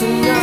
tonight.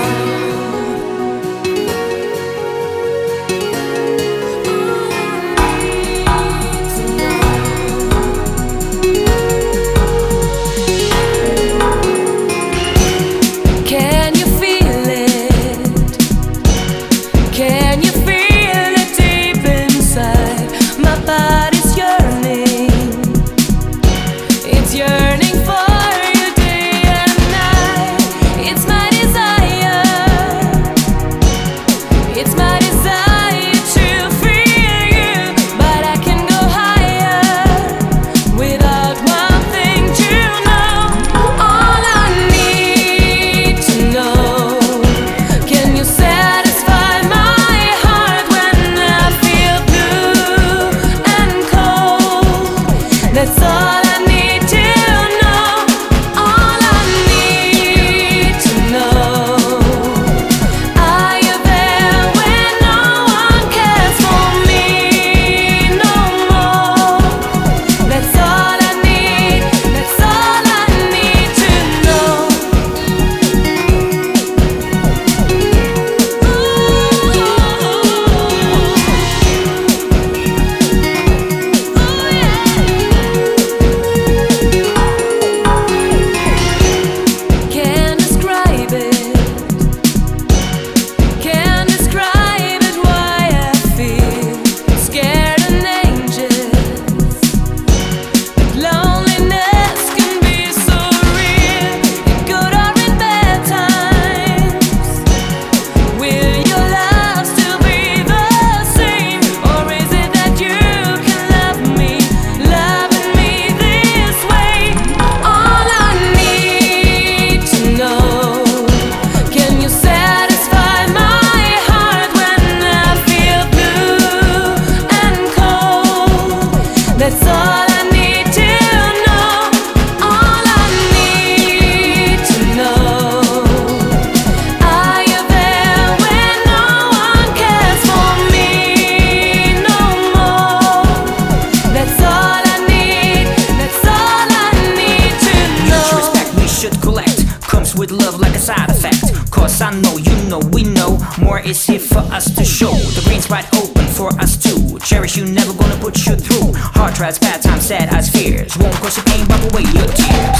With love like a side effect. Cause I know, you know, we know more is here for us to show. The green's wide open for us to cherish you, never gonna put you through. Hard tries, bad times, sad eyes, fears. Won't cause you pain, wipe away your tears.